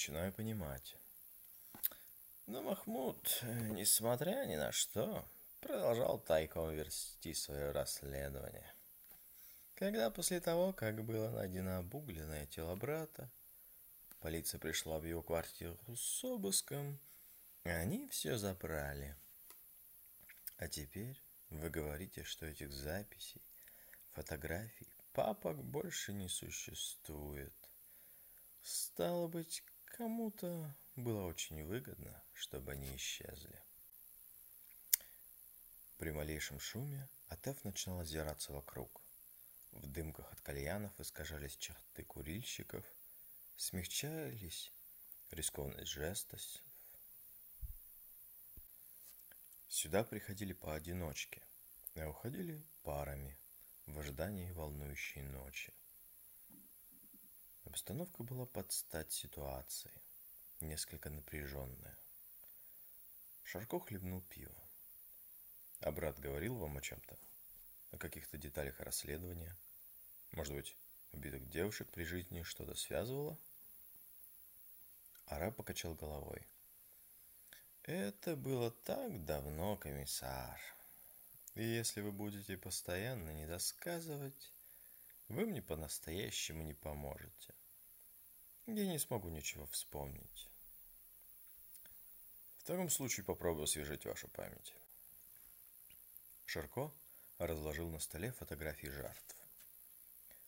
начинаю понимать. Но Махмуд, несмотря ни на что, продолжал тайком вести свое расследование. Когда после того, как было найдено обугленное тело брата, полиция пришла в его квартиру с обыском, они все забрали. А теперь вы говорите, что этих записей, фотографий, папок больше не существует. Стало быть, кому-то было очень выгодно, чтобы они исчезли. При малейшем шуме Атеф начинал озираться вокруг. В дымках от кальянов искажались черты курильщиков, смягчались рискованность жестов. Сюда приходили поодиночке, а уходили парами в ожидании волнующей ночи. Обстановка была под стать ситуации, несколько напряженная. Шарко хлебнул пиво. А брат говорил вам о чем-то? О каких-то деталях расследования? Может быть, убитых девушек при жизни что-то связывало? Араб покачал головой. Это было так давно, комиссар. И если вы будете постоянно недосказывать, вы мне по-настоящему не поможете. Я не смогу ничего вспомнить. В таком случае попробую освежить вашу память. Шарко разложил на столе фотографии жертв.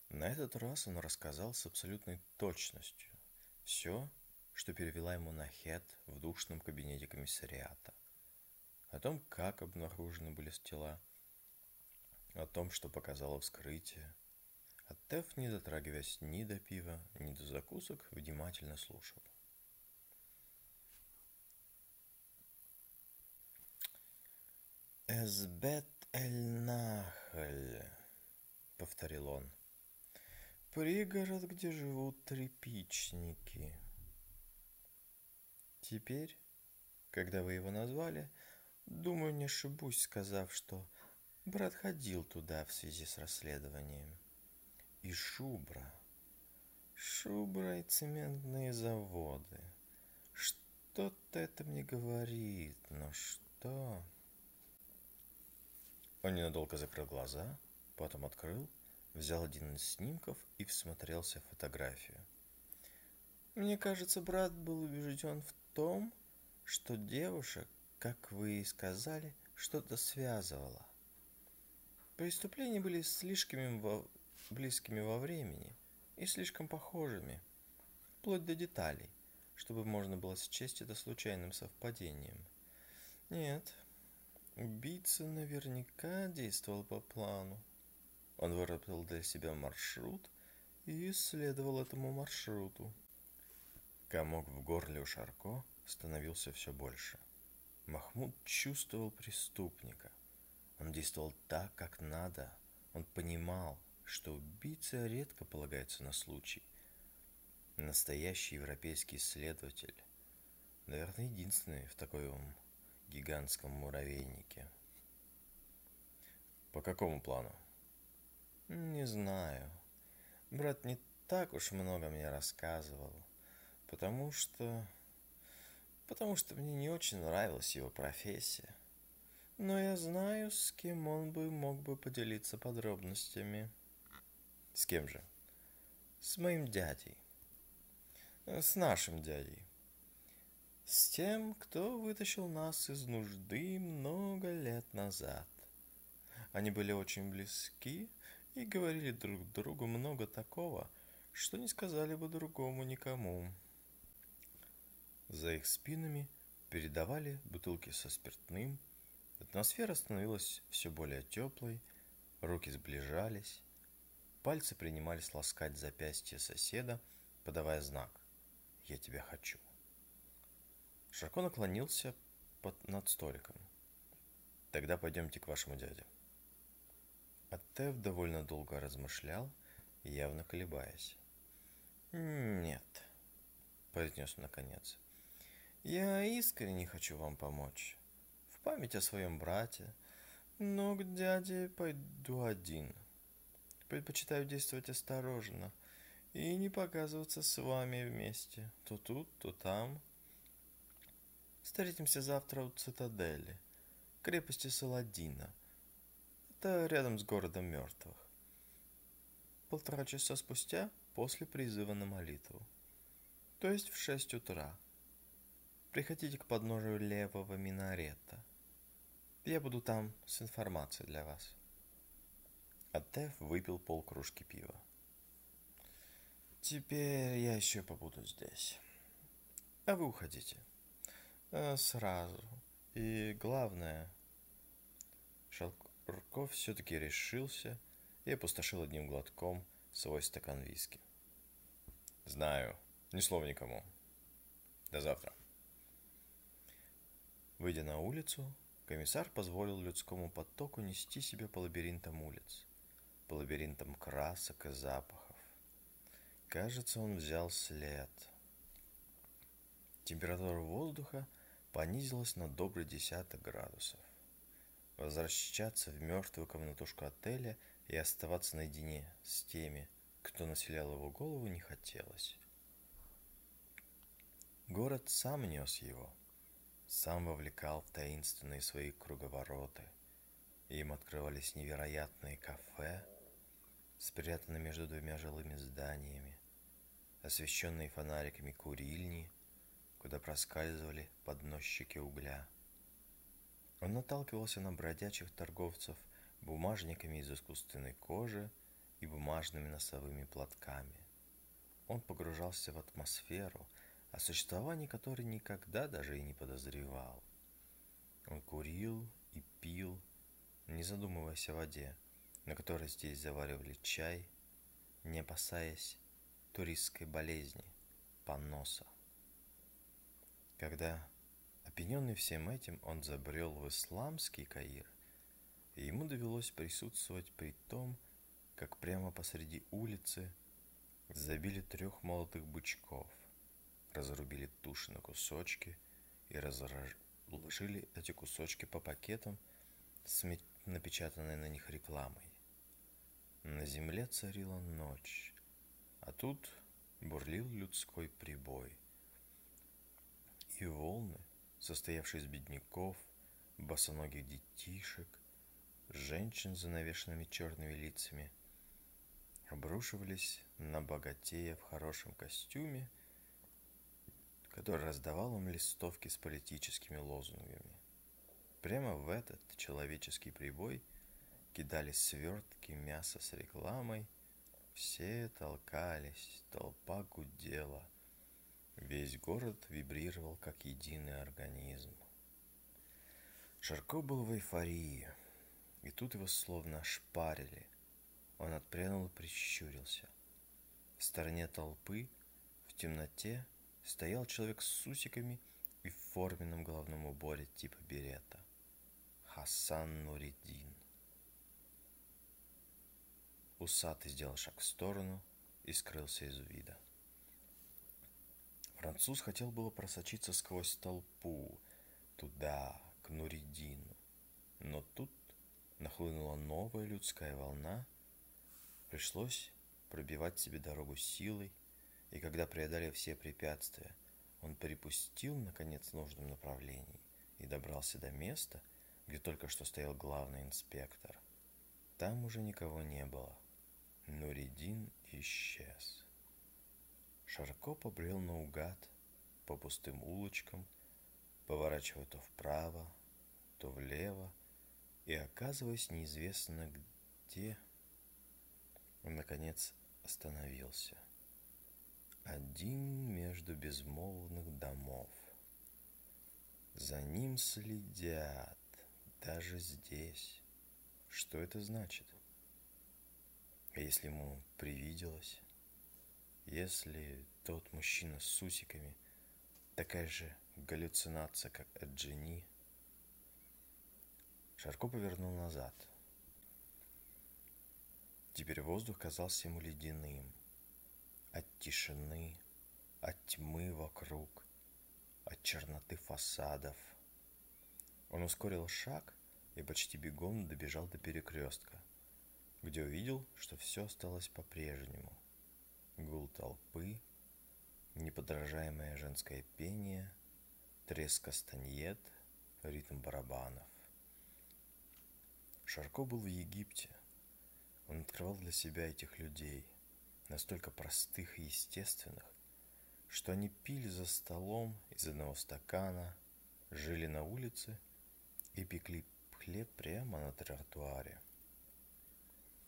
На этот раз он рассказал с абсолютной точностью все, что перевела ему Нахет в душном кабинете комиссариата. О том, как обнаружены были тела, о том, что показало вскрытие, а Теф, не дотрагиваясь ни до пива, ни до закусок, внимательно слушал. «Эсбет эль-Нахаль», — повторил он. «Пригород, где живут тряпичники». Теперь, когда вы его назвали, думаю, не ошибусь, сказав, что брат ходил туда в связи с расследованием и Шубра. Шубра и цементные заводы. Что-то это мне говорит, но что? Он ненадолго закрыл глаза, потом открыл, взял один из снимков и всмотрелся в фотографию. Мне кажется, брат был убежден в том, что девушек, как вы и сказали, что-то связывало. Преступления были слишком близкими во времени и слишком похожими, вплоть до деталей, чтобы можно было счесть это случайным совпадением. Нет, убийца наверняка действовал по плану. Он выработал для себя маршрут и исследовал этому маршруту. Комок в горле у Шарко становился все больше. Махмуд чувствовал преступника. Он действовал так, как надо. Он понимал, что убийца редко полагается на случай. Настоящий европейский исследователь, наверное, единственный в таком гигантском муравейнике. По какому плану? Не знаю. Брат не так уж много мне рассказывал, потому что... Потому что мне не очень нравилась его профессия. Но я знаю, с кем он бы мог бы поделиться подробностями. С кем же? С моим дядей. С нашим дядей. С тем, кто вытащил нас из нужды много лет назад. Они были очень близки и говорили друг другу много такого, что не сказали бы другому никому. За их спинами передавали бутылки со спиртным, атмосфера становилась все более теплой, руки сближались, Пальцы принимались ласкать запястье соседа, подавая знак «Я тебя хочу». Широко наклонился под, над столиком. «Тогда пойдемте к вашему дяде». Аттев довольно долго размышлял, явно колебаясь. «Нет», — произнес наконец, — «я искренне хочу вам помочь. В память о своем брате, но к дяде пойду один» предпочитаю действовать осторожно и не показываться с вами вместе, то тут, то там. Встретимся завтра у цитадели, крепости Саладина. Это рядом с городом мертвых. Полтора часа спустя после призыва на молитву. То есть в шесть утра. Приходите к подножию левого минарета. Я буду там с информацией для вас. Атеф выпил полкружки пива. Теперь я еще побуду здесь. А вы уходите. А, сразу. И главное, Шалков все-таки решился и опустошил одним глотком свой стакан виски. Знаю, ни слова никому. До завтра. Выйдя на улицу, комиссар позволил людскому потоку нести себя по лабиринтам улиц, по лабиринтам красок и запахов. Кажется, он взял след. Температура воздуха понизилась на добрый десяток градусов. Возвращаться в мертвую комнатушку отеля и оставаться наедине с теми, кто населял его голову, не хотелось. Город сам нес его – сам вовлекал в таинственные свои круговороты. Им открывались невероятные кафе, спрятанные между двумя жилыми зданиями, освещенные фонариками курильни, куда проскальзывали подносчики угля. Он наталкивался на бродячих торговцев бумажниками из искусственной кожи и бумажными носовыми платками. Он погружался в атмосферу – о существовании которой никогда даже и не подозревал. Он курил и пил, не задумываясь о воде, на которой здесь заваривали чай, не опасаясь туристской болезни, поноса. Когда, опьяненный всем этим, он забрел в исламский Каир, ему довелось присутствовать при том, как прямо посреди улицы забили трех молодых бычков – разрубили туши на кусочки и разложили эти кусочки по пакетам с напечатанной на них рекламой. На земле царила ночь, а тут бурлил людской прибой. И волны, состоявшие из бедняков, босоногих детишек, женщин с занавешенными черными лицами, обрушивались на богатея в хорошем костюме – который раздавал им листовки с политическими лозунгами. Прямо в этот человеческий прибой кидали свертки мяса с рекламой, все толкались, толпа гудела. Весь город вибрировал как единый организм. Шарко был в эйфории, и тут его словно шпарили. Он отпрянул и прищурился. В стороне толпы, в темноте, стоял человек с усиками и в форменном головном уборе типа берета. Хасан Нуриддин. Усатый сделал шаг в сторону и скрылся из вида. Француз хотел было просочиться сквозь толпу, туда, к Нуриддину. Но тут нахлынула новая людская волна, пришлось пробивать себе дорогу силой, и когда преодолев все препятствия, он припустил, наконец, в нужном направлении и добрался до места, где только что стоял главный инспектор. Там уже никого не было. Нуридин исчез. Шарко побрел наугад по пустым улочкам, поворачивая то вправо, то влево, и оказываясь неизвестно где, он, наконец, остановился один между безмолвных домов. За ним следят, даже здесь. Что это значит? Если ему привиделось? Если тот мужчина с усиками такая же галлюцинация, как Эджини? Шарко повернул назад. Теперь воздух казался ему ледяным – от тишины, от тьмы вокруг, от черноты фасадов. Он ускорил шаг и почти бегом добежал до перекрестка, где увидел, что все осталось по-прежнему. гул толпы, неподражаемое женское пение, треск кастаньет, ритм барабанов. Шарко был в Египте. Он открывал для себя этих людей, настолько простых и естественных, что они пили за столом из одного стакана, жили на улице и пекли хлеб прямо на тротуаре.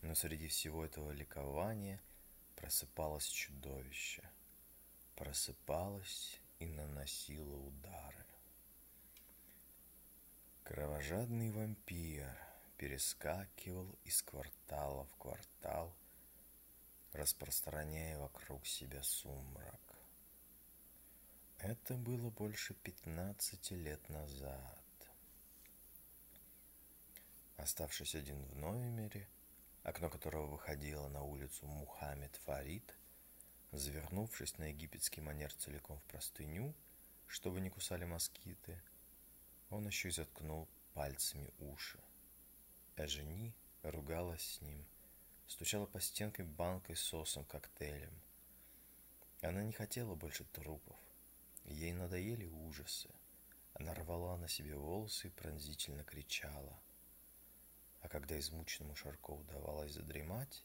Но среди всего этого ликования просыпалось чудовище. Просыпалось и наносило удары. Кровожадный вампир перескакивал из квартала в квартал, распространяя вокруг себя сумрак. Это было больше пятнадцати лет назад. Оставшись один в номере, окно которого выходило на улицу Мухаммед Фарид, завернувшись на египетский манер целиком в простыню, чтобы не кусали москиты, он еще и заткнул пальцами уши. Эжени ругалась с ним, стучала по стенке банкой с сосом коктейлем. Она не хотела больше трупов. Ей надоели ужасы. Она рвала на себе волосы и пронзительно кричала. А когда измученному Шарко удавалось задремать,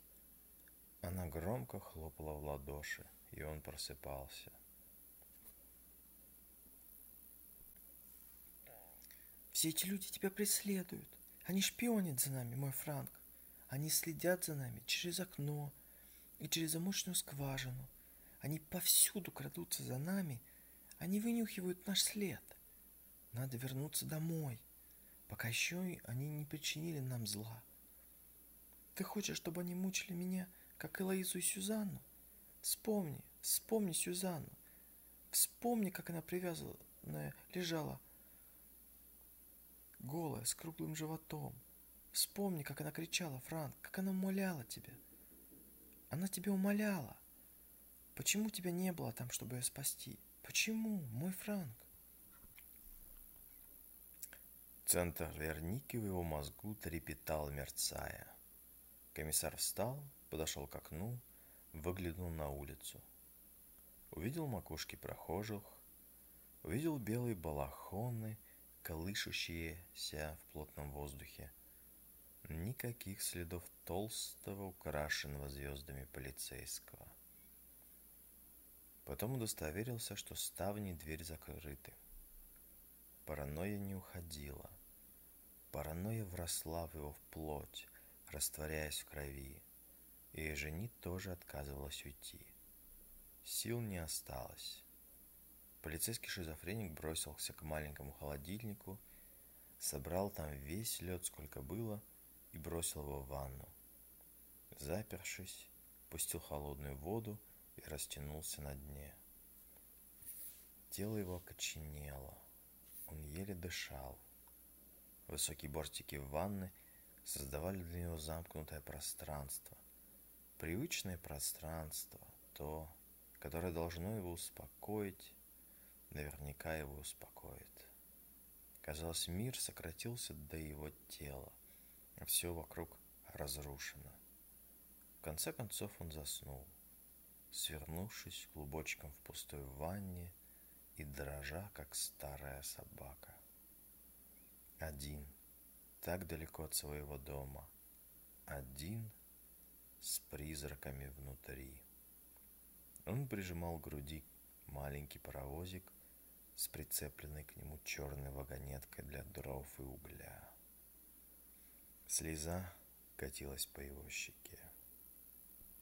она громко хлопала в ладоши, и он просыпался. Все эти люди тебя преследуют. Они шпионят за нами, мой Франк. Они следят за нами через окно и через замочную скважину. Они повсюду крадутся за нами они вынюхивают наш след. Надо вернуться домой, пока еще они не причинили нам зла. Ты хочешь, чтобы они мучили меня, как Элоизу и Сюзанну? Вспомни, вспомни Сюзанну. Вспомни, как она привязанная лежала, голая, с круглым животом. Вспомни, как она кричала, Франк, как она умоляла тебя. Она тебя умоляла. Почему тебя не было там, чтобы ее спасти? Почему, мой Франк? Центр Верники в его мозгу трепетал, мерцая. Комиссар встал, подошел к окну, выглянул на улицу. Увидел макушки прохожих, увидел белые балахоны, колышущиеся в плотном воздухе. Никаких следов толстого, украшенного звездами полицейского. Потом удостоверился, что ставни и дверь закрыты. Паранойя не уходила. Паранойя вросла в его плоть, растворяясь в крови. И жени тоже отказывалась уйти. Сил не осталось. Полицейский шизофреник бросился к маленькому холодильнику, собрал там весь лед, сколько было, и бросил его в ванну. Запершись, пустил холодную воду и растянулся на дне. Тело его окоченело, он еле дышал. Высокие бортики ванны создавали для него замкнутое пространство. Привычное пространство, то, которое должно его успокоить, наверняка его успокоит. Казалось, мир сократился до его тела, а все вокруг разрушено. В конце концов он заснул свернувшись клубочком в пустой ванне и дрожа, как старая собака. Один, так далеко от своего дома, один с призраками внутри. Он прижимал к груди маленький паровозик с прицепленной к нему черной вагонеткой для дров и угля. Слеза катилась по его щеке.